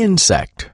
insect.